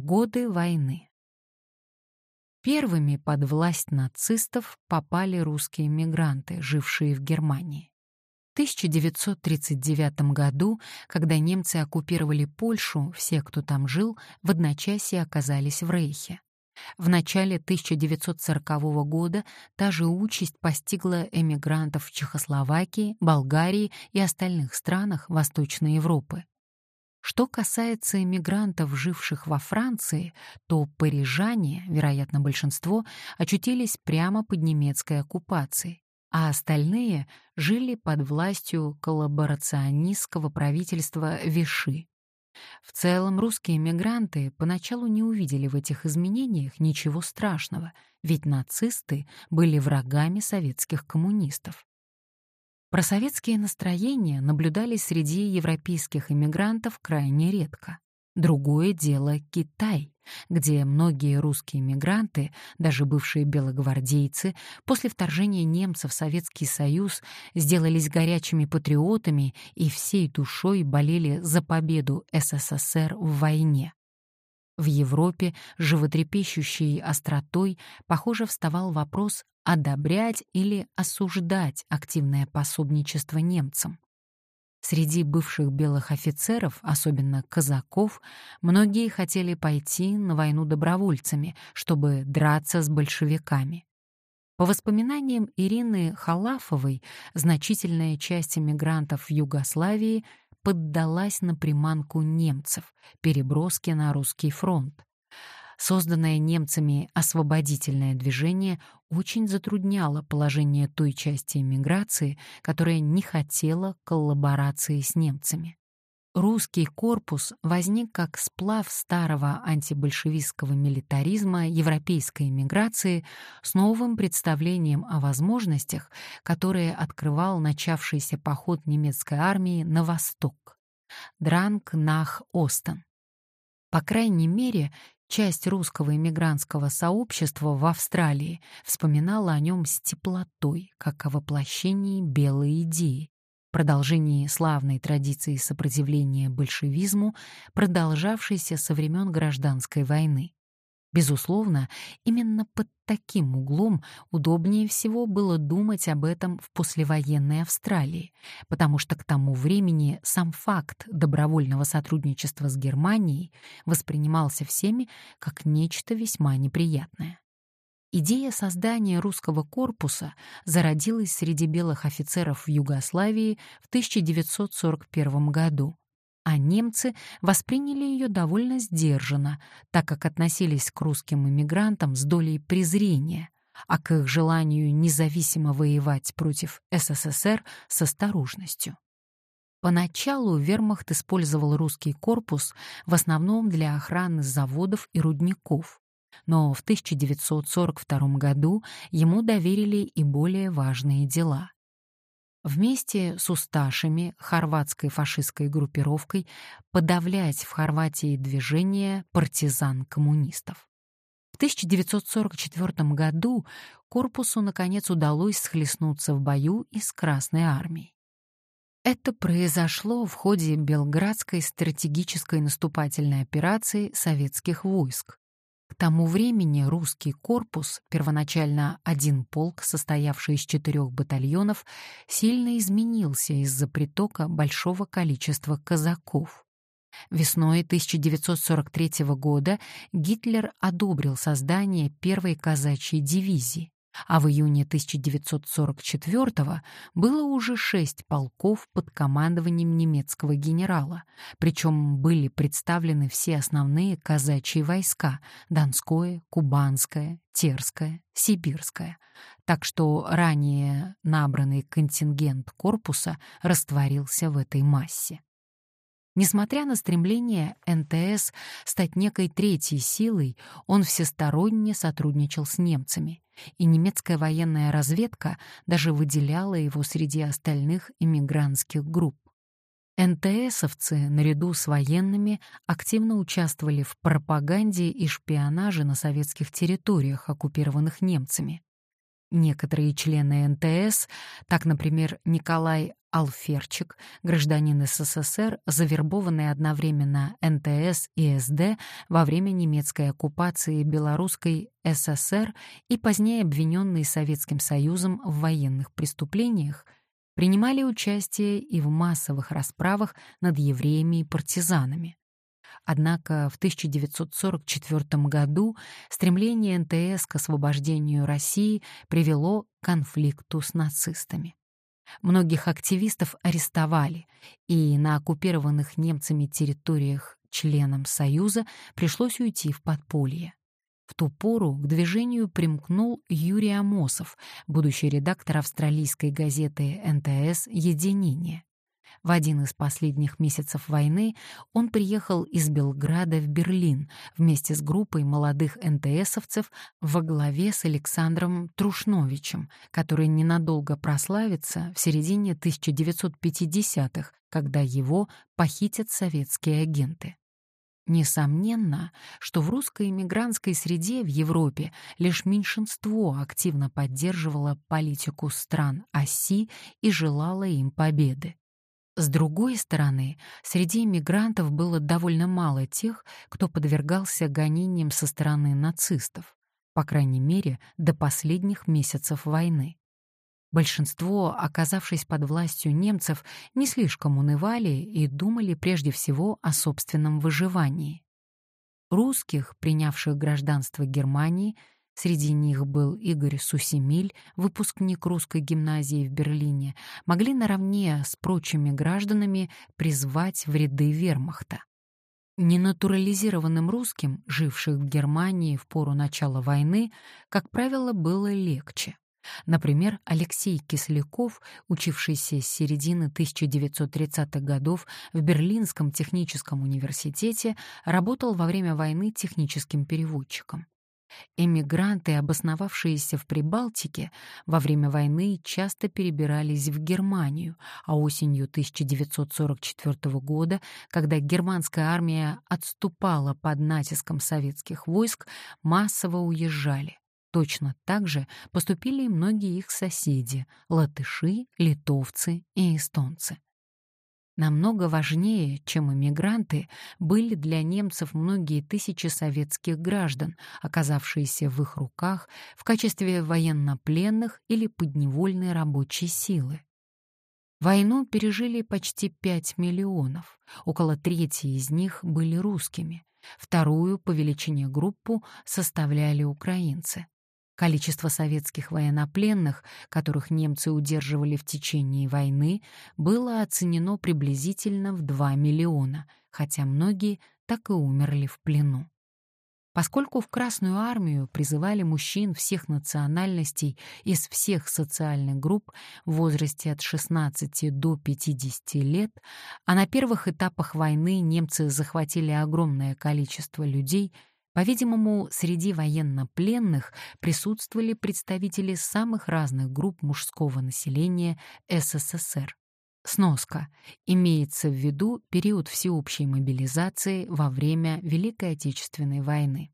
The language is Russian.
годы войны. Первыми под власть нацистов попали русские мигранты, жившие в Германии. В 1939 году, когда немцы оккупировали Польшу, все, кто там жил, в одночасье оказались в Рейхе. В начале 1940 года та же участь постигла эмигрантов в Чехословакии, Болгарии и остальных странах Восточной Европы. Что касается эмигрантов, живших во Франции, то парижане, вероятно, большинство, очутились прямо под немецкой оккупацией, а остальные жили под властью коллаборационистского правительства Виши. В целом русские эмигранты поначалу не увидели в этих изменениях ничего страшного, ведь нацисты были врагами советских коммунистов. Просоветские настроения наблюдались среди европейских иммигрантов крайне редко. Другое дело — Китай, где многие русские мигранты, даже бывшие белогвардейцы, после вторжения немцев в Советский Союз сделались горячими патриотами и всей душой болели за победу СССР в войне. В Европе животрепещущей остротой, похоже, вставал вопрос одобрять или осуждать активное пособничество немцам. Среди бывших белых офицеров, особенно казаков, многие хотели пойти на войну добровольцами, чтобы драться с большевиками. По воспоминаниям Ирины Халафовой, значительная часть эмигрантов в Югославии поддалась на приманку немцев, переброски на русский фронт. Созданное немцами освободительное движение очень затрудняло положение той части эмиграции, которая не хотела коллаборации с немцами. Русский корпус возник как сплав старого антибольшевистского милитаризма европейской эмиграции с новым представлением о возможностях, которые открывал начавшийся поход немецкой армии на восток. Дранг нах Остен. По крайней мере, Часть русского иммигрантского сообщества в Австралии вспоминала о нем с теплотой, как о воплощении белой идеи, продолжении славной традиции сопротивления большевизму, продолжавшейся со времен гражданской войны. Безусловно, именно под таким углом удобнее всего было думать об этом в послевоенной Австралии, потому что к тому времени сам факт добровольного сотрудничества с Германией воспринимался всеми как нечто весьма неприятное. Идея создания русского корпуса зародилась среди белых офицеров в Югославии в 1941 году, а немцы восприняли ее довольно сдержанно, так как относились к русским иммигрантам с долей презрения, а к их желанию независимо воевать против СССР с осторожностью. Поначалу вермахт использовал русский корпус в основном для охраны заводов и рудников, но в 1942 году ему доверили и более важные дела. Вместе с усташами, хорватской фашистской группировкой, подавлять в Хорватии движение партизан-коммунистов. В 1944 году корпусу, наконец, удалось схлестнуться в бою и с Красной армией. Это произошло в ходе Белградской стратегической наступательной операции советских войск, тому времени русский корпус, первоначально один полк, состоявший из четырех батальонов, сильно изменился из-за притока большого количества казаков. Весной 1943 года Гитлер одобрил создание первой казачьей дивизии а в июне 1944 было уже шесть полков под командованием немецкого генерала, причем были представлены все основные казачьи войска — Донское, Кубанское, Терское, Сибирское, так что ранее набранный контингент корпуса растворился в этой массе. Несмотря на стремление НТС стать некой третьей силой, он всесторонне сотрудничал с немцами, и немецкая военная разведка даже выделяла его среди остальных иммигрантских групп. НТСовцы, наряду с военными, активно участвовали в пропаганде и шпионаже на советских территориях, оккупированных немцами. Некоторые члены НТС, так, например, Николай Алферчик, гражданин СССР, завербованный одновременно НТС и СД во время немецкой оккупации Белорусской ССР и позднее обвиненный Советским Союзом в военных преступлениях, принимали участие и в массовых расправах над евреями и партизанами. Однако в 1944 году стремление НТС к освобождению России привело к конфликту с нацистами. Многих активистов арестовали, и на оккупированных немцами территориях членам Союза пришлось уйти в подполье. В ту пору к движению примкнул Юрий Амосов, будущий редактор австралийской газеты НТС «Единение». В один из последних месяцев войны он приехал из Белграда в Берлин вместе с группой молодых НТСовцев во главе с Александром Трушновичем, который ненадолго прославится в середине 1950-х, когда его похитят советские агенты. Несомненно, что в русской эмигрантской среде в Европе лишь меньшинство активно поддерживало политику стран оси и желало им победы. С другой стороны, среди иммигрантов было довольно мало тех, кто подвергался гонениям со стороны нацистов, по крайней мере, до последних месяцев войны. Большинство, оказавшись под властью немцев, не слишком унывали и думали прежде всего о собственном выживании. Русских, принявших гражданство Германии, среди них был Игорь Сусемиль, выпускник русской гимназии в Берлине, могли наравне с прочими гражданами призвать в ряды вермахта. Ненатурализированным русским, живших в Германии в пору начала войны, как правило, было легче. Например, Алексей Кисляков, учившийся с середины 1930-х годов в Берлинском техническом университете, работал во время войны техническим переводчиком. Эмигранты, обосновавшиеся в Прибалтике, во время войны часто перебирались в Германию, а осенью 1944 года, когда германская армия отступала под натиском советских войск, массово уезжали. Точно так же поступили и многие их соседи — латыши, литовцы и эстонцы. Намного важнее, чем иммигранты, были для немцев многие тысячи советских граждан, оказавшиеся в их руках в качестве военнопленных или подневольной рабочей силы. Войну пережили почти 5 миллионов, около трети из них были русскими, вторую по величине группу составляли украинцы. Количество советских военнопленных, которых немцы удерживали в течение войны, было оценено приблизительно в 2 миллиона, хотя многие так и умерли в плену. Поскольку в Красную армию призывали мужчин всех национальностей из всех социальных групп в возрасте от 16 до 50 лет, а на первых этапах войны немцы захватили огромное количество людей — по-видимому, среди военнопленных присутствовали представители самых разных групп мужского населения СССР. Сноска. Имеется в виду период всеобщей мобилизации во время Великой Отечественной войны.